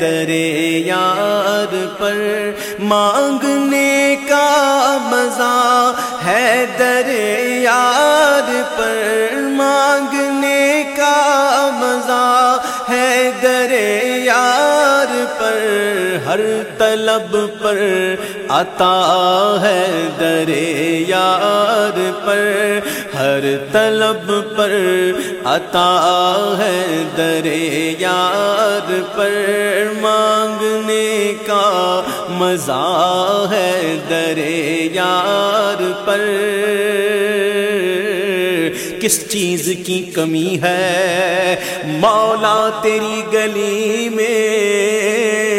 درے یار پر مانگنے کا مزہ ہے در یار پر مانگنے کا مزہ ہے در ہر طلب پر عطا ہے در یار پر ہر طلب پر عطا ہے در یار پر مانگنے کا مزہ ہے در یار پر کس چیز کی کمی ہے مولا تیری گلی میں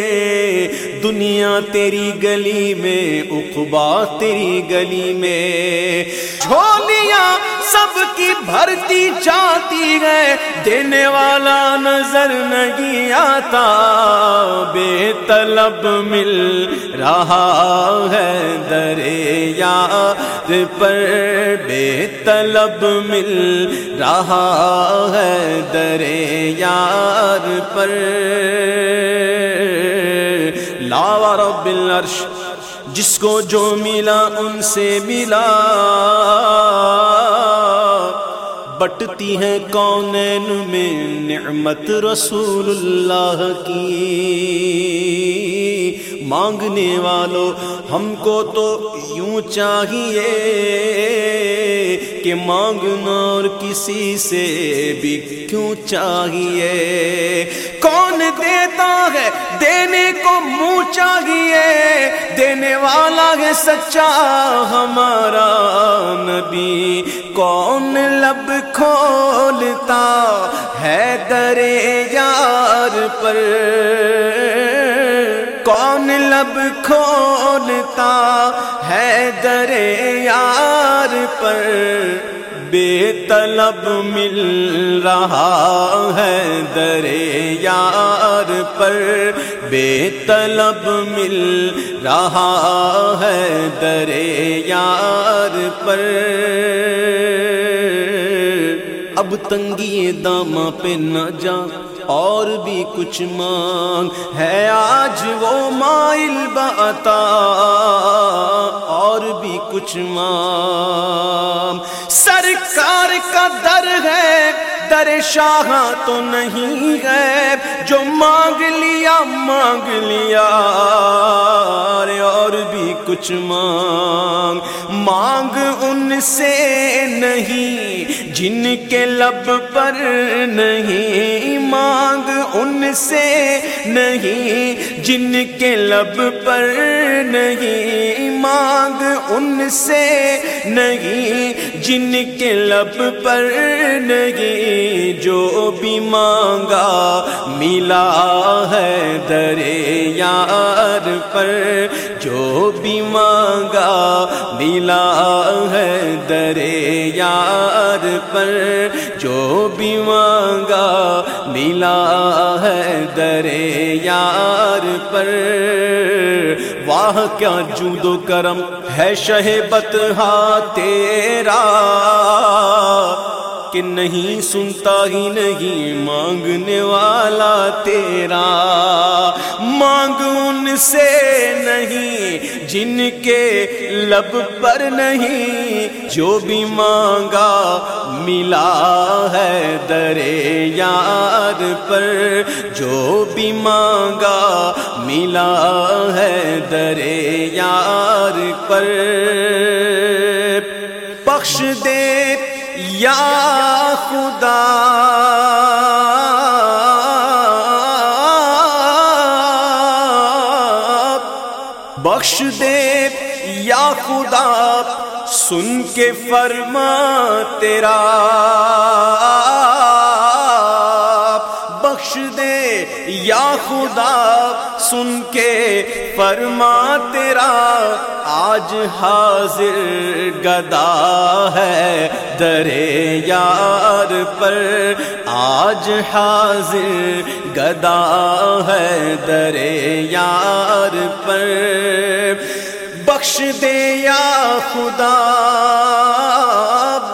دنیا تیری گلی میں، اقبا تیری گلی میں۔ جھولیاں سب کی بھرتی چاہتی ہے، دینے والا نظر نہیں آتا۔ بے طلب مل رہا ہے دریا پر۔ بے طلب مل رہا ہے دریا پر۔ لاوا رب العرش جس کو جو ملا ان سے ملا۔ بٹتی ہے کونین میں نعمت رسول اللہ کی؟ مانگنے والوں ہم کو تو یوں چاہیے کہ مانگنا اور کسی سے بھی کیوں چاہیے؟ کون دیتا ہے دینے کو منہ چاہیے؟ دینے والا ہے سچا ہمارا کھولتا ہے درے یار پر۔ کون لب کھولتا ہے درے یار پر؟ بے طلب مل رہا ہے درے یار پر۔ بے طلب مل رہا ہے درے یار پر۔ اب تنگی داما پہ نہ جا، اور بھی کچھ مانگ۔ ہے آج وہ مائل بتا اور بھی کچھ مانگ۔ سرکار کا در ہے در شاہ تو نہیں ہے جو مانگ لیا مانگ لیا۔ اور بھی کچھ مانگ۔ مانگ ان سے نہیں، جن کے لب پر نہیں۔ مانگ ان سے نہیں، جن کے لب پر نہیں۔ مانگ ان سے نہیں، جن کے لب پر نہیں، جو بھی مانگا ملا ہے درے یار پر، جو بھی مانگا ملا ہے درے یار پر، جو بھی مانگا ملا ہے درے یار پر۔ واہ کیا جود و کرم ہے شہبت بتہا تیرا کہ نہیں سنتا ہی نہیں، مانگنے والا تیرا۔ مانگ ان سے نہیں، جن کے لب پر نہیں، جو بھی مانگا ملا ہے درے یار پر۔ جو بھی مانگا ملا ہے درے یار پر۔ بخش دے یا خدا بخش دے یا خدا، سن کے فرما تیرا۔ بخش دے یا خدا، سن کے فرما تیرا۔ آج حاضر گدا ہے درے یار پر آج حاضر گدا ہے درے یار پر۔ بخش دے یا خدا،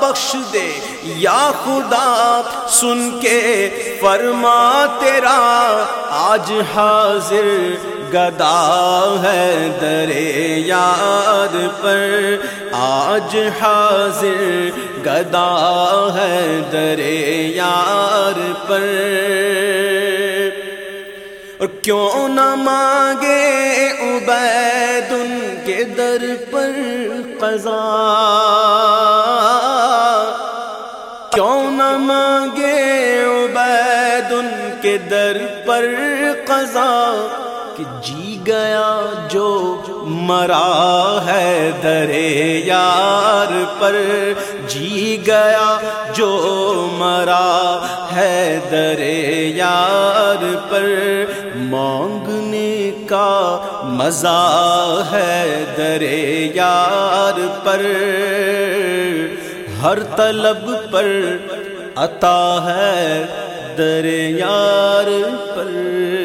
بخش دے یا خدا۔ سن کے فرما تیرا آج حاضر گدا ہے درے یاد پر۔ آج حاضر گدا ہے درے یار پر۔ اور کیوں نہ مانگے عبید ان کے در پر قضا۔ کیوں نہ مانگے عبید ان کے در پر قضا۔ کہ جی گیا جو مرا ہے درے یار پر۔ جی گیا جو مرا ہے درے یار پر۔ مانگنے کا مزہ ہے درے یار پر۔ ہر طلب پر عطا ہے در یار پر۔